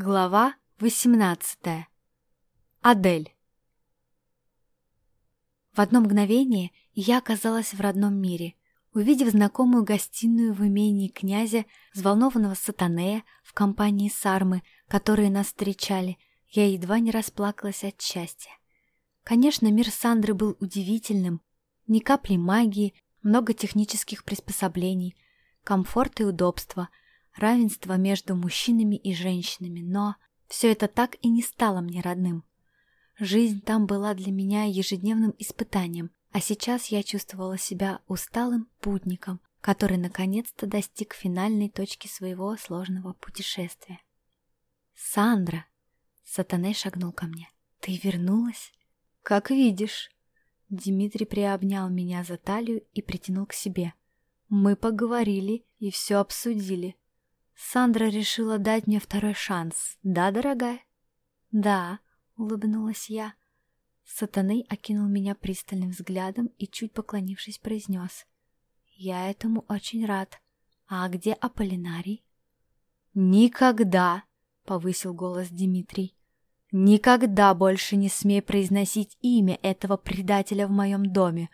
Глава 18. Адель. В одно мгновение я оказалась в родном мире. Увидев знакомую гостиную в имении князя, взволнованного сатанея в компании Сармы, которые нас встречали, я едва не расплакалась от счастья. Конечно, мир Сандры был удивительным. Ни капли магии, много технических приспособлений, комфорт и удобство — равенство между мужчинами и женщинами, но все это так и не стало мне родным. Жизнь там была для меня ежедневным испытанием, а сейчас я чувствовала себя усталым путником, который наконец-то достиг финальной точки своего сложного путешествия. «Сандра!» — Сатаней шагнул ко мне. «Ты вернулась?» «Как видишь!» Дмитрий приобнял меня за талию и притянул к себе. «Мы поговорили и все обсудили. Сандра решила дать мне второй шанс, да, дорогая? Да, улыбнулась я. Сатаны окинул меня пристальным взглядом и, чуть поклонившись, произнес. Я этому очень рад. А где Аполлинарий? Никогда, повысил голос Дмитрий. Никогда больше не смей произносить имя этого предателя в моем доме.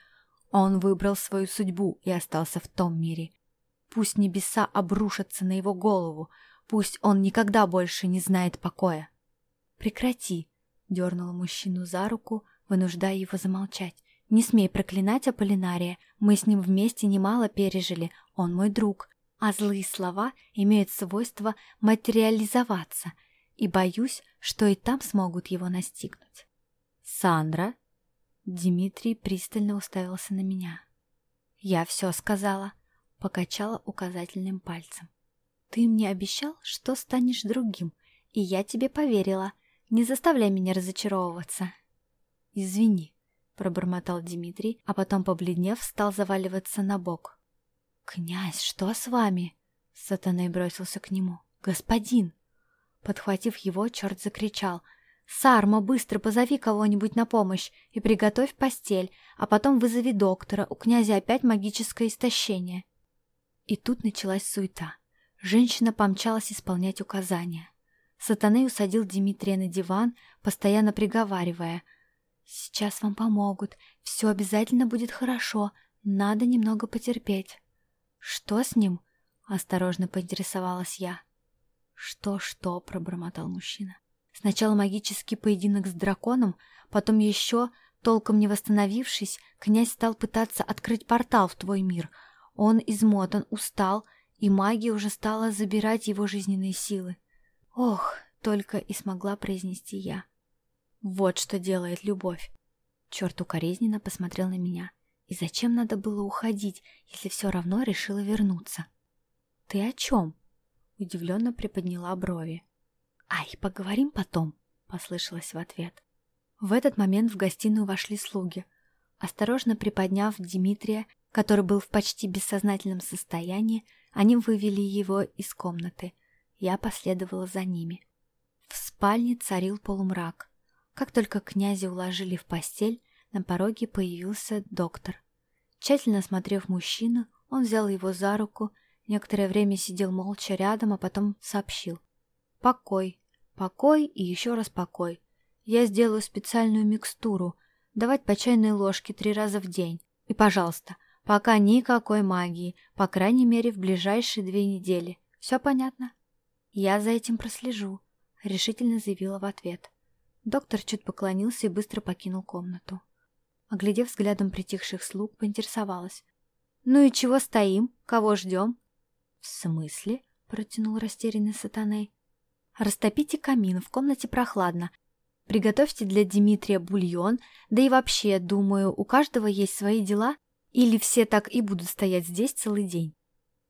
Он выбрал свою судьбу и остался в том мире. Пусть небеса обрушатся на его голову, пусть он никогда больше не знает покоя. «Прекрати!» — дернула мужчину за руку, вынуждая его замолчать. «Не смей проклинать Аполлинария, мы с ним вместе немало пережили, он мой друг, а злые слова имеют свойство материализоваться, и боюсь, что и там смогут его настигнуть». «Сандра?» Дмитрий пристально уставился на меня. «Я все сказала», покачала указательным пальцем. «Ты мне обещал, что станешь другим, и я тебе поверила. Не заставляй меня разочаровываться». «Извини», — пробормотал Дмитрий, а потом, побледнев, стал заваливаться на бок. «Князь, что с вами?» — сатаной бросился к нему. «Господин!» Подхватив его, черт закричал. «Сарма, быстро позови кого-нибудь на помощь и приготовь постель, а потом вызови доктора, у князя опять магическое истощение». И тут началась суета. Женщина помчалась исполнять указания. Сатаней усадил Дмитрия на диван, постоянно приговаривая. «Сейчас вам помогут, все обязательно будет хорошо, надо немного потерпеть». «Что с ним?» — осторожно поинтересовалась я. «Что-что?» — пробормотал мужчина. «Сначала магический поединок с драконом, потом еще, толком не восстановившись, князь стал пытаться открыть портал в твой мир — он измотан, устал, и магия уже стала забирать его жизненные силы. Ох, только и смогла произнести я. Вот что делает любовь. Черт укоризненно посмотрел на меня. И зачем надо было уходить, если все равно решила вернуться? Ты о чем? Удивленно приподняла брови. Ай, поговорим потом, послышалось в ответ. В этот момент в гостиную вошли слуги. Осторожно приподняв Дмитрия, который был в почти бессознательном состоянии, они вывели его из комнаты. Я последовала за ними. В спальне царил полумрак. Как только князя уложили в постель, на пороге появился доктор. Тщательно осмотрев мужчину, он взял его за руку, некоторое время сидел молча рядом, а потом сообщил. «Покой, покой и еще раз покой. Я сделаю специальную микстуру, давать по чайной ложке три раза в день. И, пожалуйста, Пока никакой магии, по крайней мере, в ближайшие две недели. Все понятно? Я за этим прослежу, решительно заявила в ответ. Доктор чуть поклонился и быстро покинул комнату. Оглядев взглядом притихших слуг, поинтересовалась. «Ну и чего стоим? Кого ждем?» «В смысле?» — протянул растерянный сатаней. «Растопите камин, в комнате прохладно. Приготовьте для Дмитрия бульон, да и вообще, думаю, у каждого есть свои дела, или все так и будут стоять здесь целый день.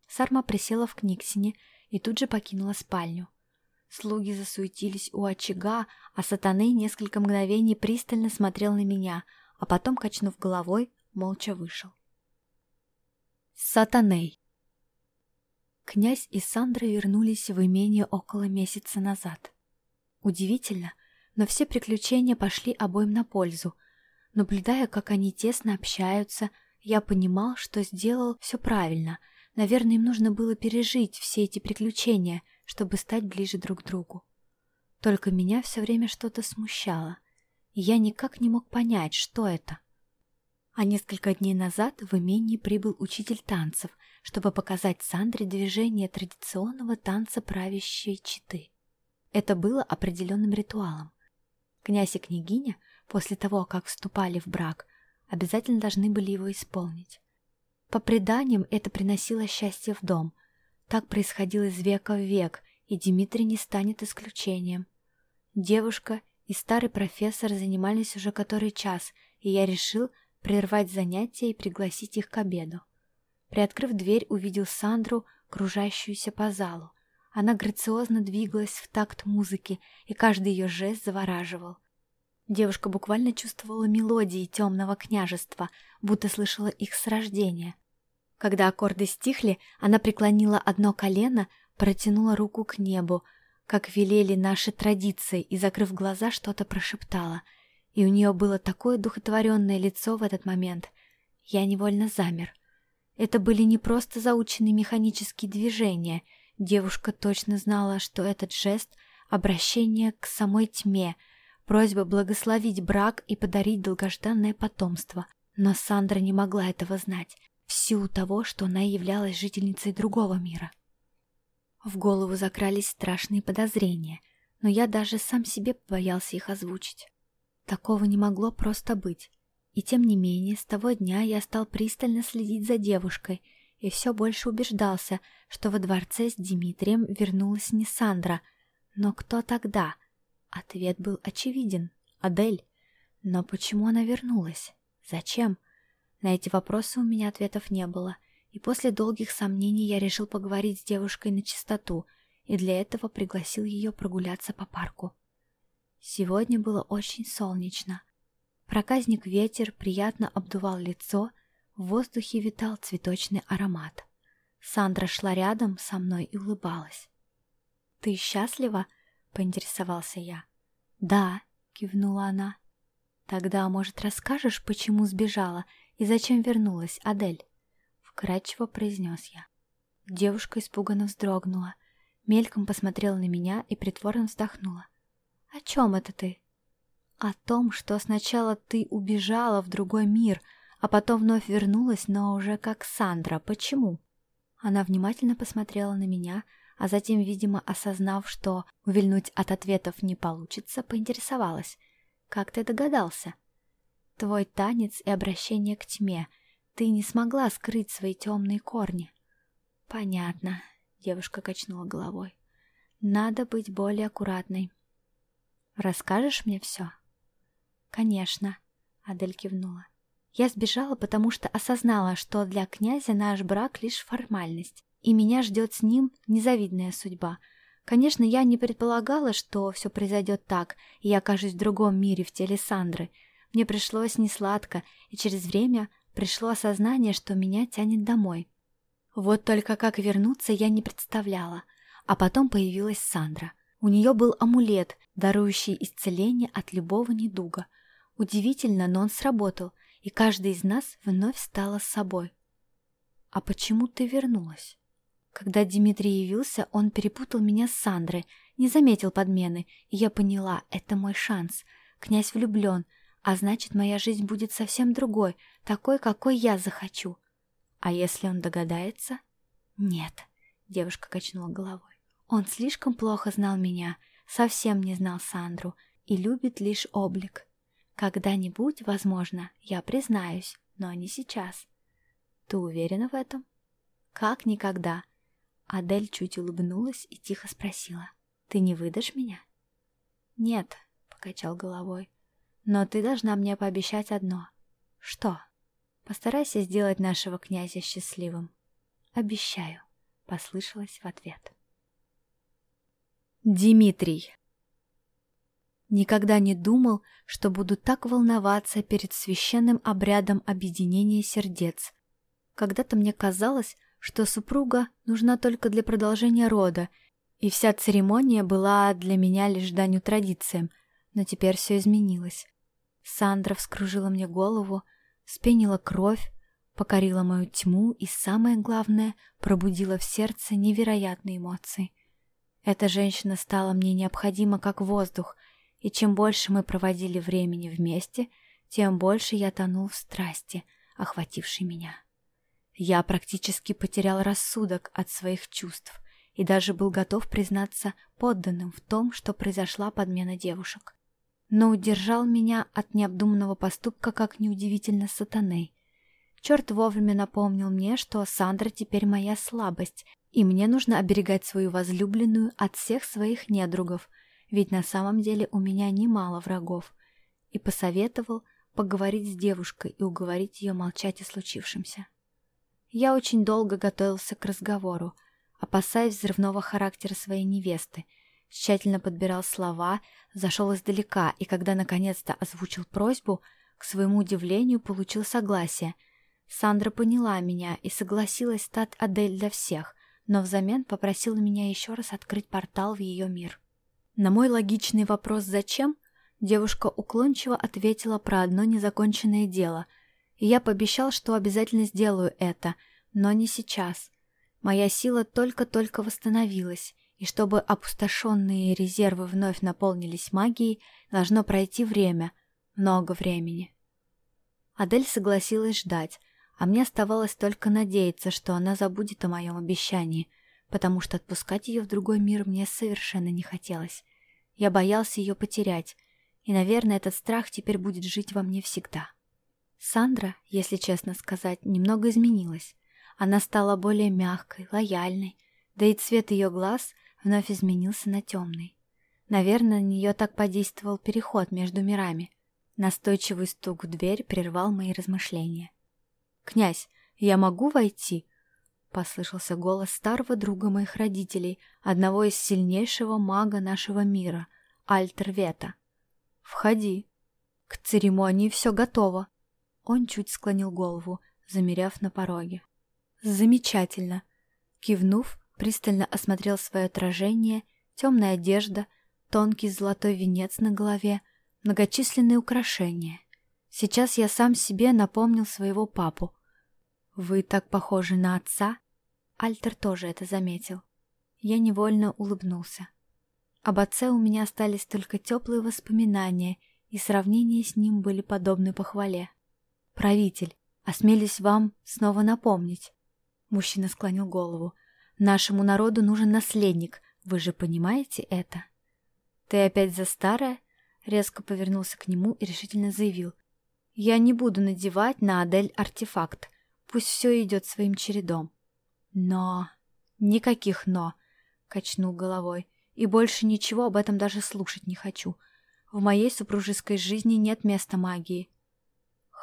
Сарма присела в книгсине и тут же покинула спальню. Слуги засуетились у очага, а сатаны несколько мгновений пристально смотрел на меня, а потом, качнув головой, молча вышел. Сатаней Князь и Сандра вернулись в имение около месяца назад. Удивительно, но все приключения пошли обоим на пользу. Наблюдая, как они тесно общаются, я понимал, что сделал все правильно. Наверное, им нужно было пережить все эти приключения, чтобы стать ближе друг к другу. Только меня все время что-то смущало, и я никак не мог понять, что это. А несколько дней назад в имении прибыл учитель танцев, чтобы показать Сандре движение традиционного танца правящей читы. Это было определенным ритуалом. Князь и княгиня, после того, как вступали в брак, обязательно должны были его исполнить. По преданиям, это приносило счастье в дом. Так происходило из века в век, и Дмитрий не станет исключением. Девушка и старый профессор занимались уже который час, и я решил прервать занятия и пригласить их к обеду. Приоткрыв дверь, увидел Сандру, кружащуюся по залу. Она грациозно двигалась в такт музыки, и каждый ее жест завораживал. Девушка буквально чувствовала мелодии темного княжества, будто слышала их с рождения. Когда аккорды стихли, она преклонила одно колено, протянула руку к небу, как велели наши традиции, и, закрыв глаза, что-то прошептала. И у нее было такое духотворенное лицо в этот момент. Я невольно замер. Это были не просто заученные механические движения. Девушка точно знала, что этот жест — обращение к самой тьме — просьба благословить брак и подарить долгожданное потомство. Но Сандра не могла этого знать, в силу того, что она являлась жительницей другого мира. В голову закрались страшные подозрения, но я даже сам себе боялся их озвучить. Такого не могло просто быть. И тем не менее, с того дня я стал пристально следить за девушкой и все больше убеждался, что во дворце с Дмитрием вернулась не Сандра. Но кто тогда? Ответ был очевиден. Адель. Но почему она вернулась? Зачем? На эти вопросы у меня ответов не было, и после долгих сомнений я решил поговорить с девушкой на чистоту, и для этого пригласил ее прогуляться по парку. Сегодня было очень солнечно. Проказник ветер приятно обдувал лицо, в воздухе витал цветочный аромат. Сандра шла рядом со мной и улыбалась. «Ты счастлива?» Поинтересовался я. «Да», — кивнула она. «Тогда, может, расскажешь, почему сбежала и зачем вернулась, Адель?» Вкратчиво произнес я. Девушка испуганно вздрогнула, мельком посмотрела на меня и притворно вздохнула. «О чем это ты?» «О том, что сначала ты убежала в другой мир, а потом вновь вернулась, но уже как Сандра. Почему?» Она внимательно посмотрела на меня, а затем, видимо, осознав, что увильнуть от ответов не получится, поинтересовалась. «Как ты догадался?» «Твой танец и обращение к тьме. Ты не смогла скрыть свои темные корни». «Понятно», — девушка качнула головой. «Надо быть более аккуратной». «Расскажешь мне все?» «Конечно», — Адель кивнула. «Я сбежала, потому что осознала, что для князя наш брак — лишь формальность и меня ждет с ним незавидная судьба. Конечно, я не предполагала, что все произойдет так, и я окажусь в другом мире в теле Сандры. Мне пришлось несладко, и через время пришло осознание, что меня тянет домой. Вот только как вернуться я не представляла. А потом появилась Сандра. У нее был амулет, дарующий исцеление от любого недуга. Удивительно, но он сработал, и каждый из нас вновь стала собой. «А почему ты вернулась?» Когда Дмитрий явился, он перепутал меня с Сандрой, не заметил подмены, и я поняла, это мой шанс. Князь влюблен, а значит, моя жизнь будет совсем другой, такой, какой я захочу. А если он догадается? Нет, девушка качнула головой. Он слишком плохо знал меня, совсем не знал Сандру и любит лишь облик. Когда-нибудь, возможно, я признаюсь, но не сейчас. Ты уверена в этом? Как никогда. Адель чуть улыбнулась и тихо спросила. «Ты не выдашь меня?» «Нет», — покачал головой. «Но ты должна мне пообещать одно». «Что?» «Постарайся сделать нашего князя счастливым». «Обещаю», — послышалось в ответ. Дмитрий Никогда не думал, что буду так волноваться перед священным обрядом объединения сердец. Когда-то мне казалось, что супруга нужна только для продолжения рода, и вся церемония была для меня лишь данью традициям, но теперь все изменилось. Сандра вскружила мне голову, спенила кровь, покорила мою тьму и, самое главное, пробудила в сердце невероятные эмоции. Эта женщина стала мне необходима как воздух, и чем больше мы проводили времени вместе, тем больше я тонул в страсти, охватившей меня. Я практически потерял рассудок от своих чувств и даже был готов признаться подданным в том, что произошла подмена девушек. Но удержал меня от необдуманного поступка, как неудивительно, сатаной. Черт вовремя напомнил мне, что Сандра теперь моя слабость, и мне нужно оберегать свою возлюбленную от всех своих недругов, ведь на самом деле у меня немало врагов, и посоветовал поговорить с девушкой и уговорить ее молчать о случившемся. Я очень долго готовился к разговору, опасаясь взрывного характера своей невесты, тщательно подбирал слова, зашел издалека, и когда наконец-то озвучил просьбу, к своему удивлению получил согласие. Сандра поняла меня и согласилась стать Адель для всех, но взамен попросила меня еще раз открыть портал в ее мир. На мой логичный вопрос «Зачем?» девушка уклончиво ответила про одно незаконченное дело, и я пообещал, что обязательно сделаю это, но не сейчас. Моя сила только-только восстановилась, и чтобы опустошенные резервы вновь наполнились магией, должно пройти время, много времени. Адель согласилась ждать, а мне оставалось только надеяться, что она забудет о моем обещании, потому что отпускать ее в другой мир мне совершенно не хотелось. Я боялся ее потерять, и, наверное, этот страх теперь будет жить во мне всегда. Сандра, если честно сказать, немного изменилась. Она стала более мягкой, лояльной, да и цвет ее глаз вновь изменился на темный. Наверное, на нее так подействовал переход между мирами. Настойчивый стук в дверь прервал мои размышления. «Князь, я могу войти?» Послышался голос старого друга моих родителей, одного из сильнейшего мага нашего мира, Альтервета. «Входи. К церемонии все готово». Он чуть склонил голову, замеряв на пороге. «Замечательно!» Кивнув, пристально осмотрел свое отражение, темная одежда, тонкий золотой венец на голове, многочисленные украшения. Сейчас я сам себе напомнил своего папу. «Вы так похожи на отца?» Альтер тоже это заметил. Я невольно улыбнулся. Об отце у меня остались только теплые воспоминания, и сравнения с ним были подобны похвале. «Правитель, осмелюсь вам снова напомнить». Мужчина склонил голову. «Нашему народу нужен наследник, вы же понимаете это?» «Ты опять за старое?» Резко повернулся к нему и решительно заявил. Я не буду надевать на Адель артефакт. Пусть все идет своим чередом. Но... Никаких «но», — качнул головой. И больше ничего об этом даже слушать не хочу. В моей супружеской жизни нет места магии.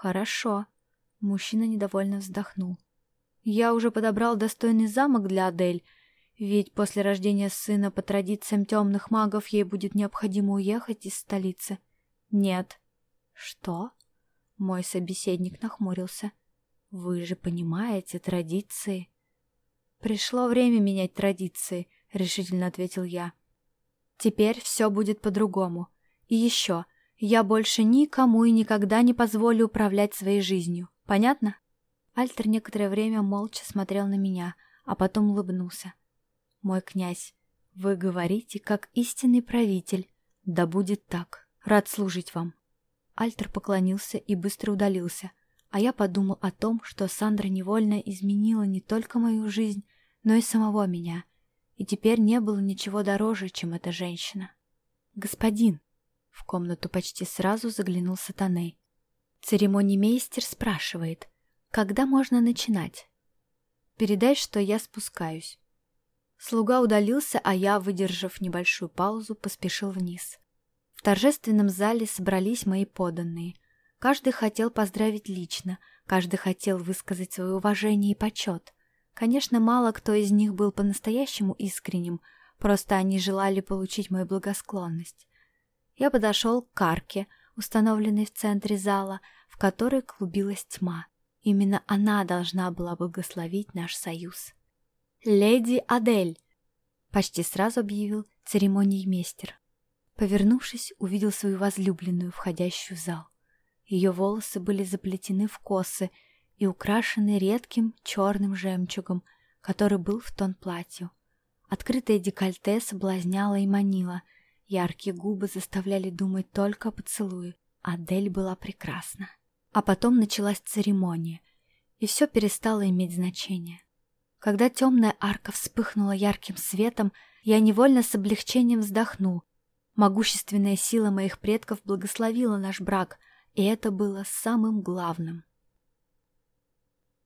Хорошо. Мужчина недовольно вздохнул. Я уже подобрал достойный замок для Адель, ведь после рождения сына по традициям темных магов ей будет необходимо уехать из столицы. Нет. Что? Мой собеседник нахмурился. «Вы же понимаете традиции?» «Пришло время менять традиции», — решительно ответил я. «Теперь все будет по-другому. И еще, я больше никому и никогда не позволю управлять своей жизнью. Понятно?» Альтер некоторое время молча смотрел на меня, а потом улыбнулся. «Мой князь, вы говорите, как истинный правитель. Да будет так. Рад служить вам». Альтер поклонился и быстро удалился, а я подумал о том, что Сандра невольно изменила не только мою жизнь, но и самого меня, и теперь не было ничего дороже, чем эта женщина. «Господин!» — в комнату почти сразу заглянул Сатаней. Церемонимейстер спрашивает, когда можно начинать? Передай, что я спускаюсь. Слуга удалился, а я, выдержав небольшую паузу, поспешил вниз. В торжественном зале собрались мои подданные. Каждый хотел поздравить лично, каждый хотел высказать свое уважение и почет. Конечно, мало кто из них был по-настоящему искренним, просто они желали получить мою благосклонность. Я подошел к карке, установленной в центре зала, в которой клубилась тьма. Именно она должна была благословить наш союз. «Леди Адель!» — почти сразу объявил церемониймейстер. Повернувшись, увидел свою возлюбленную, входящую в зал. Ее волосы были заплетены в косы и украшены редким черным жемчугом, который был в тон платью. Открытое декольте соблазняло и манило. Яркие губы заставляли думать только о поцелуе. Адель была прекрасна. А потом началась церемония, и все перестало иметь значение. Когда темная арка вспыхнула ярким светом, я невольно с облегчением вздохнул. Могущественная сила моих предков благословила наш брак, и это было самым главным.